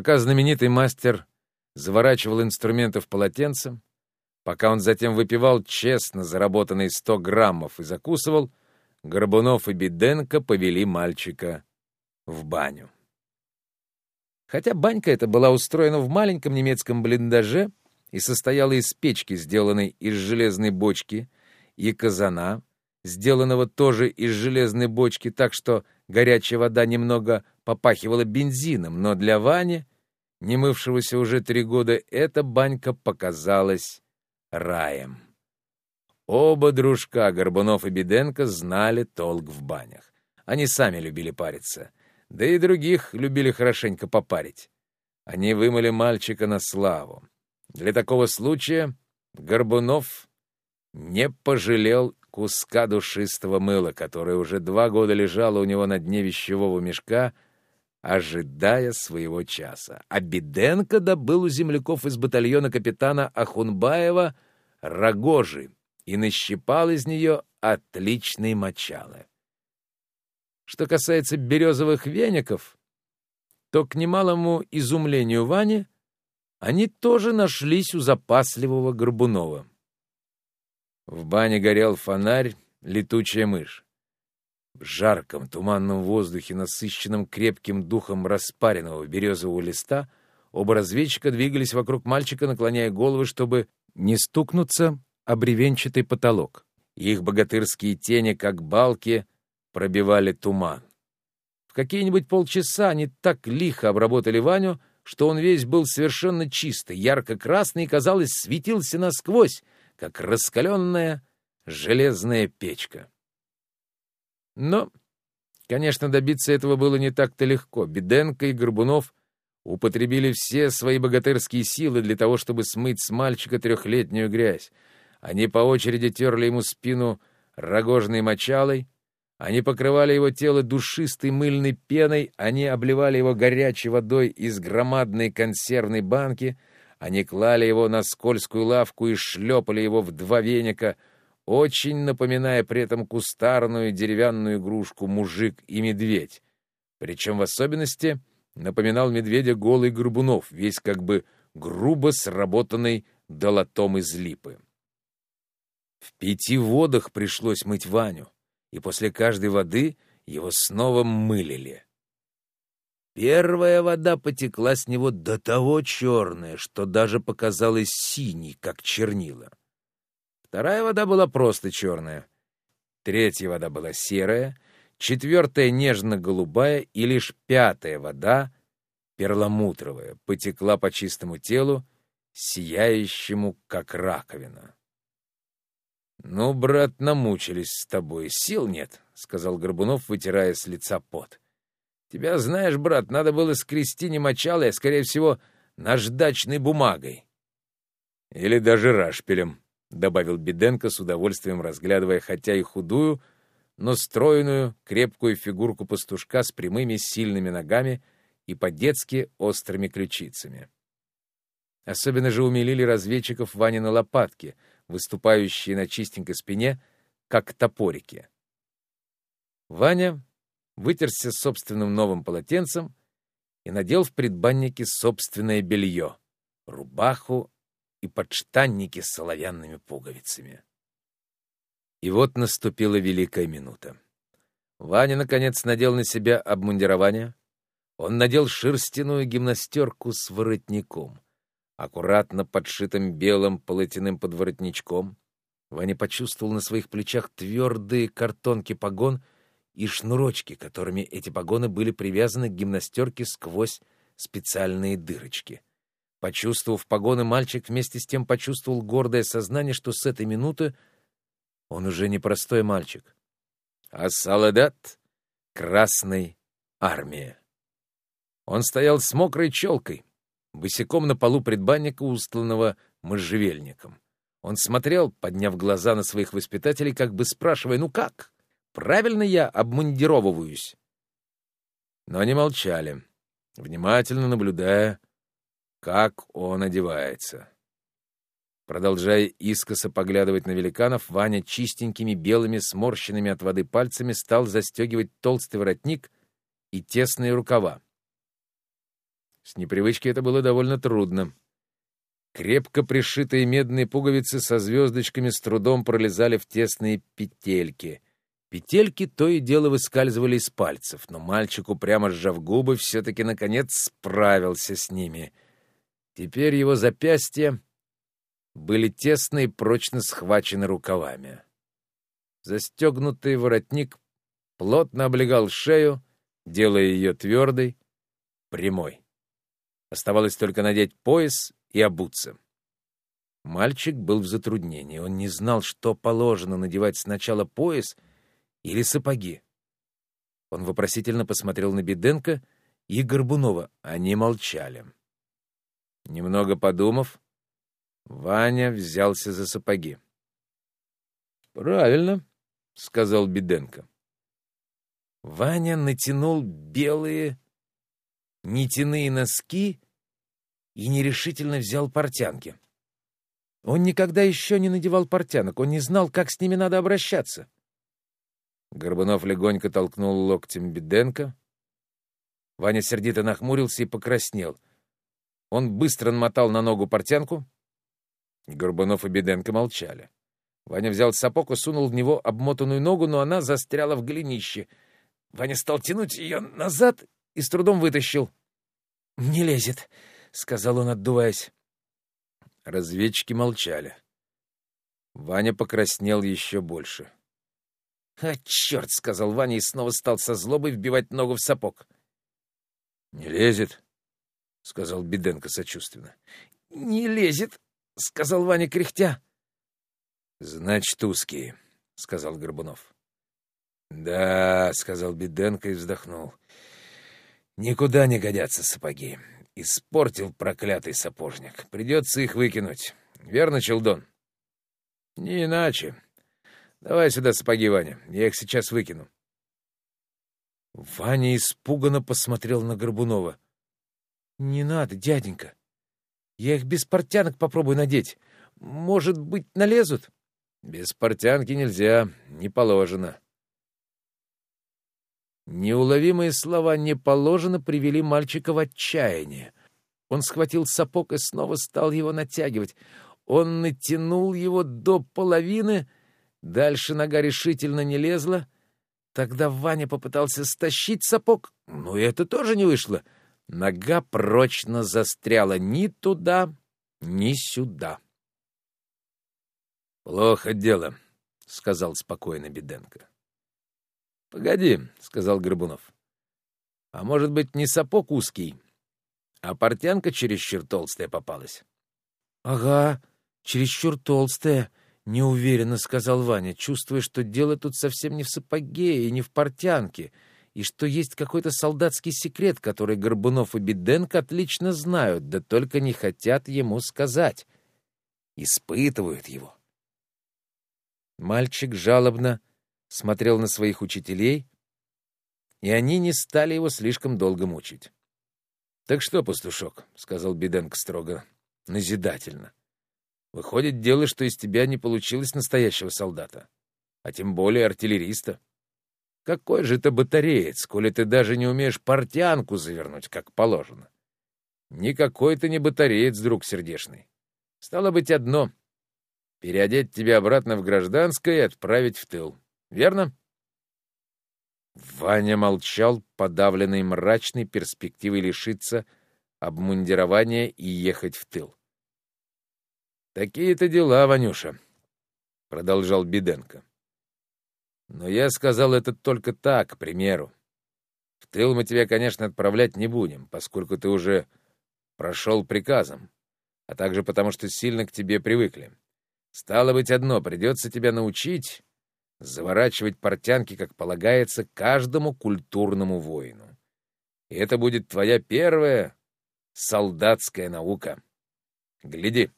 Пока знаменитый мастер заворачивал инструменты в полотенце, пока он затем выпивал честно заработанные сто граммов и закусывал, Горбунов и Беденко повели мальчика в баню. Хотя банька эта была устроена в маленьком немецком блиндаже и состояла из печки, сделанной из железной бочки, и казана, сделанного тоже из железной бочки, так что горячая вода немного попахивала бензином, но для Вани, не мывшегося уже три года, эта банька показалась раем. Оба дружка, Горбунов и Беденко, знали толк в банях. Они сами любили париться, да и других любили хорошенько попарить. Они вымыли мальчика на славу. Для такого случая Горбунов не пожалел куска душистого мыла, которое уже два года лежало у него на дне вещевого мешка, ожидая своего часа. А Беденко добыл у земляков из батальона капитана Ахунбаева рогожи и нащипал из нее отличные мочалы. Что касается березовых веников, то, к немалому изумлению Вани, они тоже нашлись у запасливого Горбунова. В бане горел фонарь, летучая мышь. В жарком туманном воздухе, насыщенном крепким духом распаренного березового листа, оба разведчика двигались вокруг мальчика, наклоняя головы, чтобы не стукнуться о бревенчатый потолок. Их богатырские тени, как балки, пробивали туман. В какие-нибудь полчаса они так лихо обработали Ваню, что он весь был совершенно чистый, ярко-красный и, казалось, светился насквозь, как раскаленная железная печка. Но, конечно, добиться этого было не так-то легко. Беденко и Горбунов употребили все свои богатырские силы для того, чтобы смыть с мальчика трехлетнюю грязь. Они по очереди терли ему спину рогожной мочалой, они покрывали его тело душистой мыльной пеной, они обливали его горячей водой из громадной консервной банки — они клали его на скользкую лавку и шлепали его в два веника, очень напоминая при этом кустарную деревянную игрушку «Мужик и медведь». Причем в особенности напоминал медведя голый Горбунов, весь как бы грубо сработанный долотом из липы. В пяти водах пришлось мыть Ваню, и после каждой воды его снова мылили. Первая вода потекла с него до того черная, что даже показалась синей, как чернила. Вторая вода была просто черная. Третья вода была серая, четвертая нежно-голубая, и лишь пятая вода, перламутровая, потекла по чистому телу, сияющему, как раковина. «Ну, брат, намучились с тобой, сил нет», — сказал Горбунов, вытирая с лица пот. Тебя, знаешь, брат, надо было скрести не мочалой, а, скорее всего, наждачной бумагой. Или даже рашпилем, — добавил Беденко с удовольствием, разглядывая хотя и худую, но стройную, крепкую фигурку пастушка с прямыми сильными ногами и по-детски острыми ключицами. Особенно же умилили разведчиков Ванины лопатки, выступающие на чистенькой спине, как топорики. Ваня вытерся собственным новым полотенцем и надел в предбаннике собственное белье, рубаху и подштанники с соловянными пуговицами. И вот наступила великая минута. Ваня, наконец, надел на себя обмундирование. Он надел шерстяную гимнастерку с воротником, аккуратно подшитым белым полотяным подворотничком. Ваня почувствовал на своих плечах твердые картонки погон — и шнурочки, которыми эти погоны были привязаны к гимнастерке сквозь специальные дырочки. Почувствовав погоны, мальчик вместе с тем почувствовал гордое сознание, что с этой минуты он уже не простой мальчик, а солдат Красной Армии. Он стоял с мокрой челкой, босиком на полу предбанника, устланного можжевельником. Он смотрел, подняв глаза на своих воспитателей, как бы спрашивая «Ну как?». Правильно я обмундировываюсь?» Но они молчали, внимательно наблюдая, как он одевается. Продолжая искоса поглядывать на великанов, Ваня чистенькими белыми сморщенными от воды пальцами стал застегивать толстый воротник и тесные рукава. С непривычки это было довольно трудно. Крепко пришитые медные пуговицы со звездочками с трудом пролезали в тесные петельки. Петельки то и дело выскальзывали из пальцев, но мальчик, упрямо сжав губы, все-таки, наконец, справился с ними. Теперь его запястья были тесно и прочно схвачены рукавами. Застегнутый воротник плотно облегал шею, делая ее твердой, прямой. Оставалось только надеть пояс и обуться. Мальчик был в затруднении. Он не знал, что положено надевать сначала пояс или сапоги. Он вопросительно посмотрел на Беденко и Горбунова. Они молчали. Немного подумав, Ваня взялся за сапоги. «Правильно», — сказал Беденко. Ваня натянул белые нитяные носки и нерешительно взял портянки. Он никогда еще не надевал портянок, он не знал, как с ними надо обращаться. Горбунов легонько толкнул локтем Беденко. Ваня сердито нахмурился и покраснел. Он быстро намотал на ногу портянку. Горбунов и Беденко молчали. Ваня взял сапог и сунул в него обмотанную ногу, но она застряла в голенище. Ваня стал тянуть ее назад и с трудом вытащил. «Не лезет», — сказал он, отдуваясь. Разведчики молчали. Ваня покраснел еще больше. «А, черт!» — сказал Ваня и снова стал со злобой вбивать ногу в сапог. «Не лезет», — сказал Беденко сочувственно. «Не лезет», — сказал Ваня кряхтя. «Значит, узкие», — сказал Горбунов. «Да», — сказал Беденко и вздохнул. «Никуда не годятся сапоги. Испортил проклятый сапожник. Придется их выкинуть. Верно, Челдон?» «Не иначе. Давай сюда сапоги, Ваня. Я их сейчас выкину». Ваня испуганно посмотрел на Горбунова. «Не надо, дяденька. Я их без портянок попробую надеть. Может быть, налезут?» «Без портянки нельзя, не положено». Неуловимые слова «не положено» привели мальчика в отчаяние. Он схватил сапог и снова стал его натягивать. Он натянул его до половины, дальше нога решительно не лезла. Тогда Ваня попытался стащить сапог, но это тоже не вышло. Нога прочно застряла ни туда, ни сюда. «Плохо дело», — сказал спокойно Беденко. — Погоди, — сказал Горбунов. — А может быть, не сапог узкий, а портянка чересчур толстая попалась? — Ага, чересчур толстая, — неуверенно сказал Ваня, чувствуя, что дело тут совсем не в сапоге и не в портянке, и что есть какой-то солдатский секрет, который Горбунов и Беденко отлично знают, да только не хотят ему сказать. Испытывают его. Мальчик жалобно смотрел на своих учителей, и они не стали его слишком долго мучить. — Так что, пастушок, — сказал Беденко строго, назидательно, — выходит, дело, что из тебя не получилось настоящего солдата, а тем более артиллериста. Какой же ты батареец, коли ты даже не умеешь портянку завернуть, как положено? Никакой ты не батареец, друг сердешный. Стало быть, одно — переодеть тебя обратно в гражданское и отправить в тыл. Верно? Ваня молчал, подавленный мрачной перспективой лишиться обмундирования и ехать в тыл. «Такие-то дела, Ванюша», — продолжал Беденко. «Но я сказал это только так, к примеру. В тыл мы тебя, конечно, отправлять не будем, поскольку ты уже прошел приказом, а также потому, что сильно к тебе привыкли. Стало быть, одно, придется тебя научить, заворачивать портянки, как полагается, каждому культурному воину. И это будет твоя первая солдатская наука. Гляди.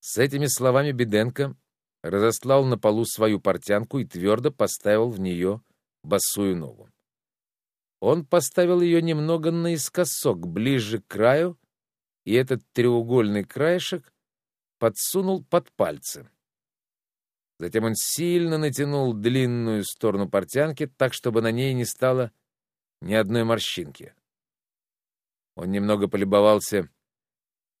С этими словами Беденко разослал на полу свою портянку и твердо поставил в нее босую ногу. Он поставил ее немного наискосок, ближе к краю, и этот треугольный краешек подсунул под пальцы. Затем он сильно натянул длинную сторону портянки так, чтобы на ней не стало ни одной морщинки. Он немного полюбовался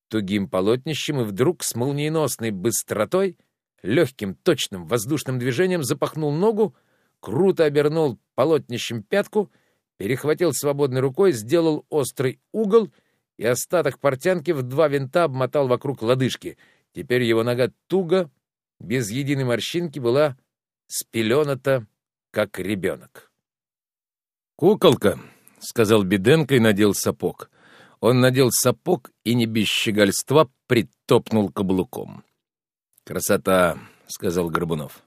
тугим полотнищем и вдруг с молниеносной быстротой, легким, точным воздушным движением запахнул ногу, круто обернул полотнищем пятку, перехватил свободной рукой, сделал острый угол и остаток портянки в два винта обмотал вокруг лодыжки. Теперь его нога туго, без единой морщинки, была спелената, как ребенок. «Куколка», — сказал Беденко и надел сапог. Он надел сапог и не без щегольства притопнул каблуком. «Красота», — сказал Горбунов.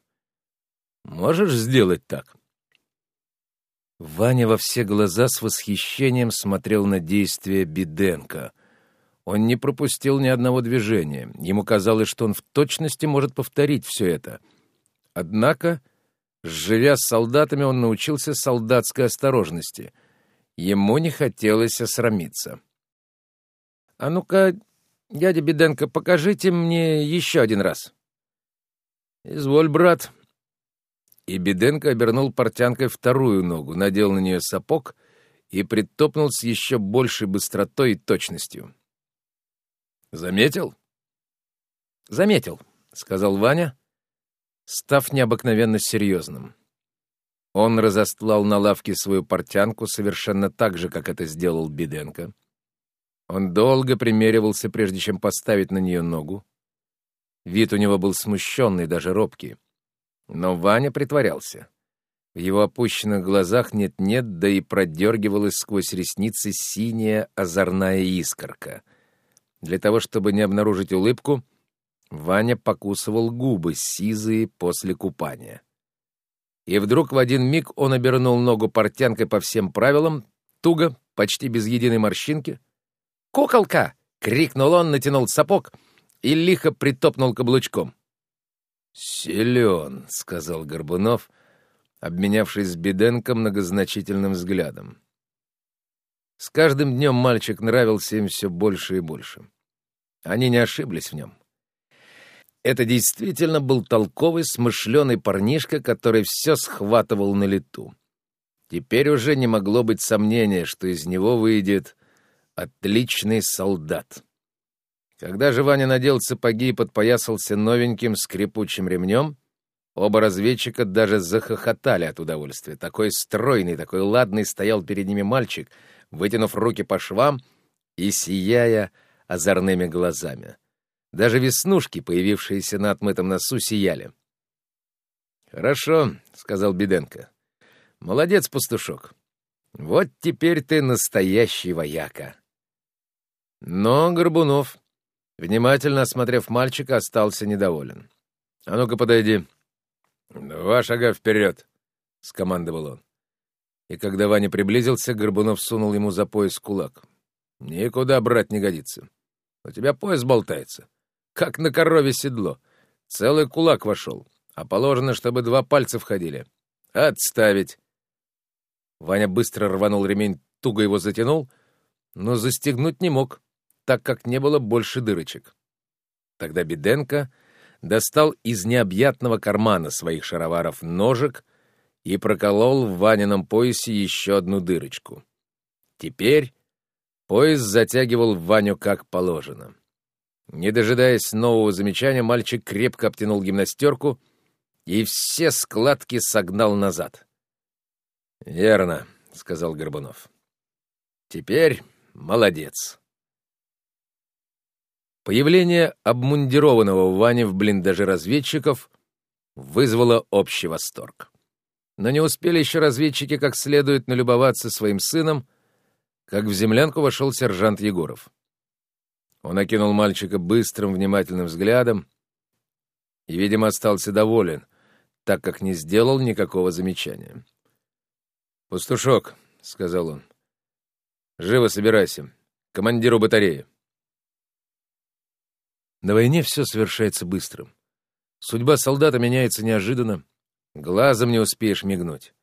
«Можешь сделать так?» Ваня во все глаза с восхищением смотрел на действия Беденко. Он не пропустил ни одного движения. Ему казалось, что он в точности может повторить все это. Однако, живя с солдатами, он научился солдатской осторожности. Ему не хотелось осрамиться. «А ну-ка, дядя Беденко, покажите мне еще один раз». «Изволь, брат», и Беденко обернул портянкой вторую ногу, надел на нее сапог и притопнул с еще большей быстротой и точностью. «Заметил?» «Заметил», — сказал Ваня, став необыкновенно серьезным. Он разостлал на лавке свою портянку совершенно так же, как это сделал Беденко. Он долго примеривался, прежде чем поставить на нее ногу. Вид у него был смущенный, даже робкий. Но Ваня притворялся. В его опущенных глазах нет-нет, да и продергивалась сквозь ресницы синяя озорная искорка. Для того, чтобы не обнаружить улыбку, Ваня покусывал губы, сизые после купания. И вдруг в один миг он обернул ногу портянкой по всем правилам, туго, почти без единой морщинки. «Куколка!» — крикнул он, натянул сапог и лихо притопнул каблучком. «Силен», — сказал Горбунов, обменявшись с Беденко многозначительным взглядом. С каждым днем мальчик нравился им все больше и больше. Они не ошиблись в нем. Это действительно был толковый, смышленый парнишка, который все схватывал на лету. Теперь уже не могло быть сомнения, что из него выйдет отличный солдат. Когда же Ваня надел сапоги и подпоясался новеньким скрипучим ремнем, оба разведчика даже захохотали от удовольствия. Такой стройный, такой ладный стоял перед ними мальчик, вытянув руки по швам и сияя озорными глазами. Даже веснушки, появившиеся на отмытом носу, сияли. «Хорошо», — сказал Беденко. «Молодец, пастушок. Вот теперь ты настоящий вояка». Но Горбунов Внимательно осмотрев мальчика, остался недоволен. «А ну-ка, подойди. Два шага вперед!» — скомандовал он. И когда Ваня приблизился, Горбунов сунул ему за пояс кулак. «Никуда брать не годится. У тебя пояс болтается. Как на корове седло. Целый кулак вошел, а положено, чтобы два пальца входили. Отставить!» Ваня быстро рванул ремень, туго его затянул, но застегнуть не мог так как не было больше дырочек. Тогда Беденко достал из необъятного кармана своих шароваров ножик и проколол в Ванином поясе еще одну дырочку. Теперь пояс затягивал Ваню как положено. Не дожидаясь нового замечания, мальчик крепко обтянул гимнастерку и все складки согнал назад. «Верно», — сказал Горбунов. «Теперь молодец». Появление обмундированного Вани в блиндаже разведчиков вызвало общий восторг. Но не успели еще разведчики как следует налюбоваться своим сыном, как в землянку вошел сержант Егоров. Он окинул мальчика быстрым, внимательным взглядом и, видимо, остался доволен, так как не сделал никакого замечания. «Пастушок», — сказал он, — «живо собирайся, командиру батареи». На войне все совершается быстро. Судьба солдата меняется неожиданно. Глазом не успеешь мигнуть.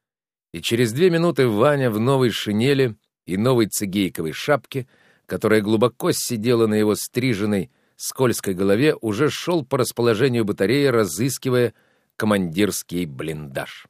И через две минуты Ваня в новой шинели и новой цигейковой шапке, которая глубоко сидела на его стриженной скользкой голове, уже шел по расположению батареи, разыскивая командирский блиндаж.